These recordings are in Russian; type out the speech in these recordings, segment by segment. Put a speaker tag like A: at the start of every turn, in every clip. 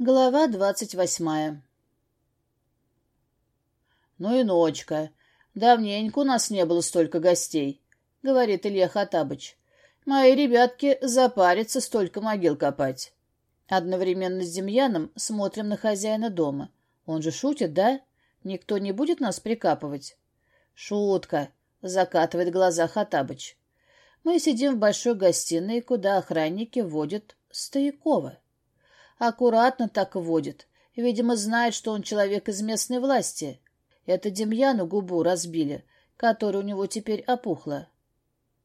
A: Глава двадцать восьмая «Ну и ночка. Давненько у нас не было столько гостей», — говорит Илья Хатабыч. «Мои ребятки запарятся столько могил копать». Одновременно с Демьяном смотрим на хозяина дома. Он же шутит, да? Никто не будет нас прикапывать? «Шутка», — закатывает глаза Хатабыч. Мы сидим в большой гостиной, куда охранники водят Стоякова. Аккуратно так водит. Видимо, знает, что он человек из местной власти. Это Демьяну губу разбили, которая у него теперь опухла.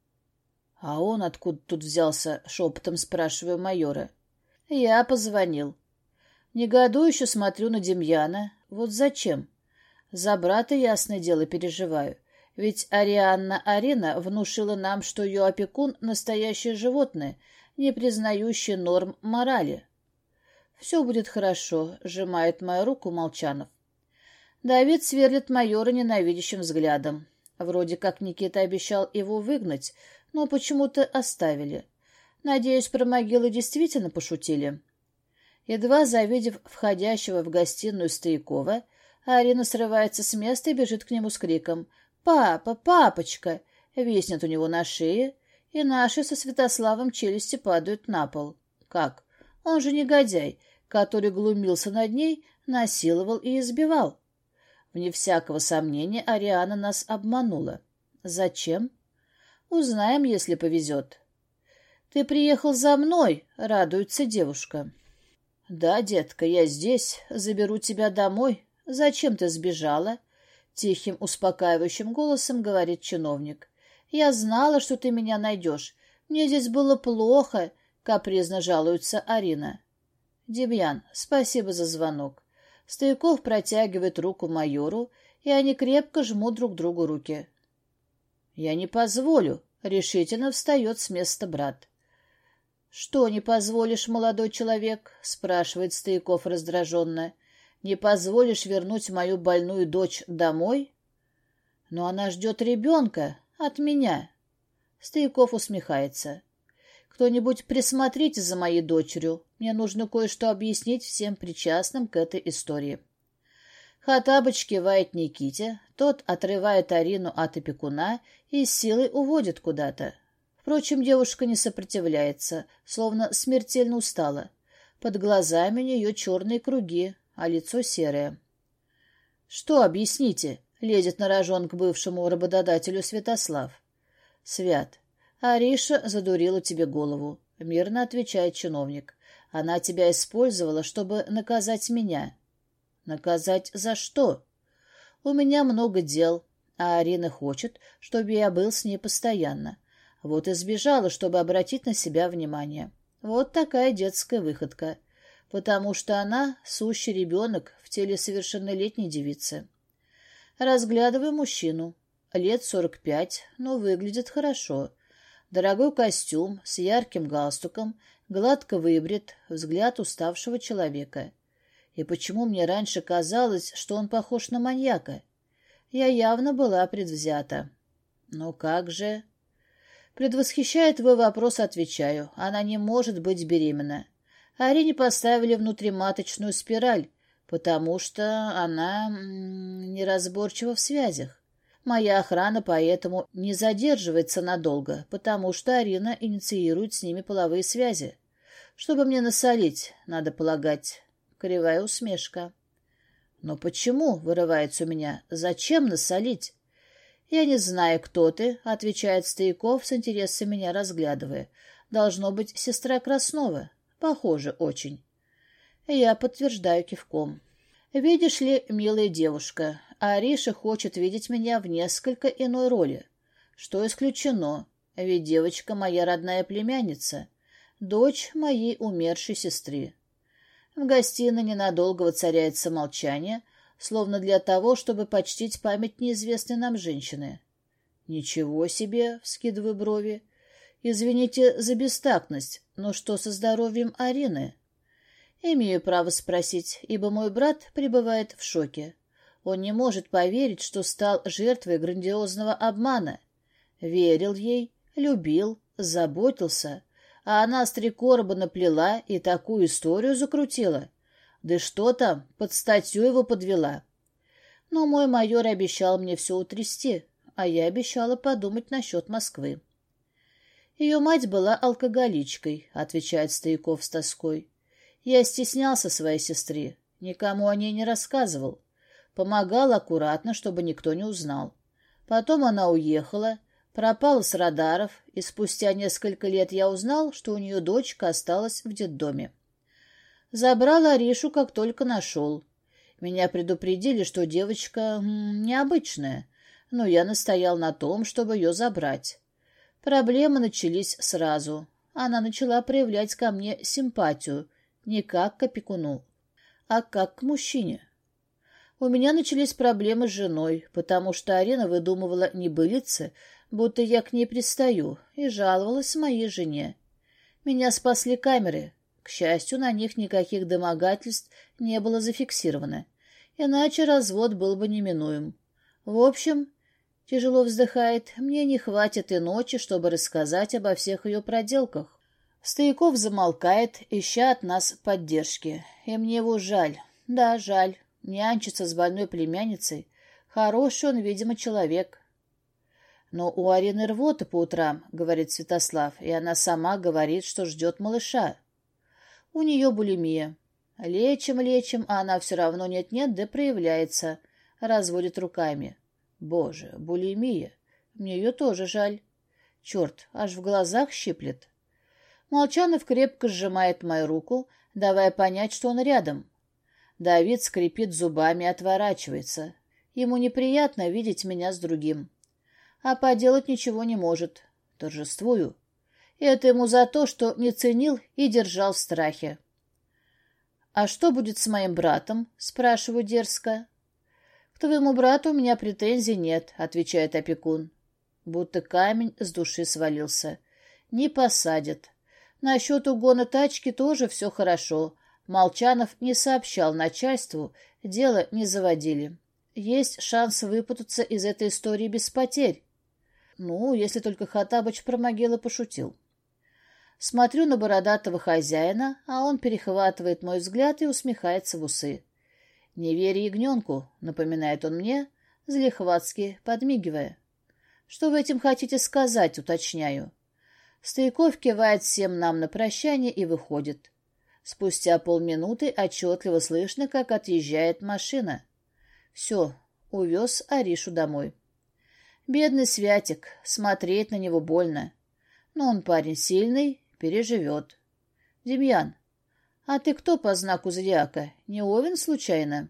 A: — А он откуда тут взялся? — шепотом спрашиваю майора. — Я позвонил. Негодующе смотрю на Демьяна. Вот зачем? За брата, ясное дело, переживаю. Ведь Арианна Арина внушила нам, что ее опекун — настоящее животное, не признающее норм морали. «Все будет хорошо», — сжимает мою руку Молчанов. Давид сверлит майора ненавидящим взглядом. Вроде как Никита обещал его выгнать, но почему-то оставили. Надеюсь, про могилы действительно пошутили. Едва завидев входящего в гостиную Стоякова, Арина срывается с места и бежит к нему с криком — «Папа, папочка!» виснет у него на шее, и наши со Святославом челюсти падают на пол. Как? Он же негодяй, который глумился над ней, насиловал и избивал. Вне всякого сомнения Ариана нас обманула. Зачем? Узнаем, если повезет. «Ты приехал за мной», — радуется девушка. «Да, детка, я здесь. Заберу тебя домой. Зачем ты сбежала?» — тихим, успокаивающим голосом говорит чиновник. «Я знала, что ты меня найдешь. Мне здесь было плохо», — капризно жалуется Арина. «Демьян, спасибо за звонок». Стояков протягивает руку майору, и они крепко жмут друг другу руки. «Я не позволю», — решительно встает с места брат. «Что не позволишь, молодой человек?» — спрашивает Стояков раздраженно. Не позволишь вернуть мою больную дочь домой? Но она ждет ребенка от меня. Стояков усмехается. Кто-нибудь присмотрите за моей дочерью. Мне нужно кое-что объяснить всем причастным к этой истории. Хатабыч кивает Никите, тот отрывает Арину от опекуна и силой уводит куда-то. Впрочем, девушка не сопротивляется, словно смертельно устала. Под глазами у нее черные круги, а лицо серое. «Что, объясните?» — лезет на рожон к бывшему работодателю Святослав. «Свят, Ариша задурила тебе голову», — мирно отвечает чиновник. «Она тебя использовала, чтобы наказать меня». «Наказать за что?» «У меня много дел, а Арина хочет, чтобы я был с ней постоянно. Вот и сбежала, чтобы обратить на себя внимание. Вот такая детская выходка потому что она — сущий ребенок в теле совершеннолетней девицы. Разглядываю мужчину. Лет сорок пять, но выглядит хорошо. Дорогой костюм с ярким галстуком, гладко выбрит, взгляд уставшего человека. И почему мне раньше казалось, что он похож на маньяка? Я явно была предвзята. Но как же... Предвосхищая твой вопрос, отвечаю. Она не может быть беременна. Арине поставили внутриматочную спираль, потому что она неразборчива в связях. Моя охрана поэтому не задерживается надолго, потому что Арина инициирует с ними половые связи. Чтобы мне насолить, надо полагать. Кривая усмешка. «Но почему?» — вырывается у меня. «Зачем насолить?» «Я не знаю, кто ты», — отвечает Стояков, с интересом меня разглядывая. «Должно быть сестра Краснова. Похоже очень. Я подтверждаю кивком. Видишь ли, милая девушка, Ариша хочет видеть меня в несколько иной роли. Что исключено, ведь девочка моя родная племянница, дочь моей умершей сестры. В гостиной ненадолго воцаряется молчание, словно для того, чтобы почтить память неизвестной нам женщины. «Ничего себе!» — вскидываю брови. Извините за бестактность, но что со здоровьем Арины? Имею право спросить, ибо мой брат пребывает в шоке. Он не может поверить, что стал жертвой грандиозного обмана. Верил ей, любил, заботился, а она с три короба наплела и такую историю закрутила. Да что там, под статью его подвела. Но мой майор обещал мне все утрясти, а я обещала подумать насчет Москвы. Ее мать была алкоголичкой, отвечает Стояков с тоской. Я стеснялся своей сестры, никому о ней не рассказывал. Помогал аккуратно, чтобы никто не узнал. Потом она уехала, пропала с радаров, и спустя несколько лет я узнал, что у нее дочка осталась в детдоме. Забрал Аришу, как только нашел. Меня предупредили, что девочка необычная, но я настоял на том, чтобы ее забрать. Проблемы начались сразу. Она начала проявлять ко мне симпатию, не как к опекуну, а как к мужчине. У меня начались проблемы с женой, потому что Арина выдумывала небылицы, будто я к ней пристаю, и жаловалась моей жене. Меня спасли камеры. К счастью, на них никаких домогательств не было зафиксировано, иначе развод был бы неминуем. В общем, Тяжело вздыхает. Мне не хватит и ночи, чтобы рассказать обо всех ее проделках. Стояков замолкает, ища от нас поддержки. И мне его жаль. Да, жаль. Нянчится с больной племянницей. Хороший он, видимо, человек. Но у Арины рвота по утрам, говорит Святослав, и она сама говорит, что ждет малыша. У нее булимия. Лечим, лечим, а она все равно нет-нет, да проявляется. Разводит руками. Боже, булимия. Мне ее тоже жаль. Черт, аж в глазах щиплет. Молчанов крепко сжимает мою руку, давая понять, что он рядом. Давид скрипит зубами и отворачивается. Ему неприятно видеть меня с другим. А поделать ничего не может. Торжествую. Это ему за то, что не ценил и держал в страхе. «А что будет с моим братом?» — спрашиваю дерзко. — К твоему брату у меня претензий нет, — отвечает опекун. Будто камень с души свалился. Не посадят. Насчет угона тачки тоже все хорошо. Молчанов не сообщал начальству, дело не заводили. Есть шанс выпутаться из этой истории без потерь. Ну, если только Хатабыч про могилы пошутил. Смотрю на бородатого хозяина, а он перехватывает мой взгляд и усмехается в усы. «Не верь ягненку», — напоминает он мне, злехватски подмигивая. «Что вы этим хотите сказать?» — уточняю. Стояков кивает всем нам на прощание и выходит. Спустя полминуты отчетливо слышно, как отъезжает машина. Все, увез Аришу домой. Бедный Святик, смотреть на него больно. Но он парень сильный, переживет. Демьян, «А ты кто по знаку зодиака? Не Овен, случайно?»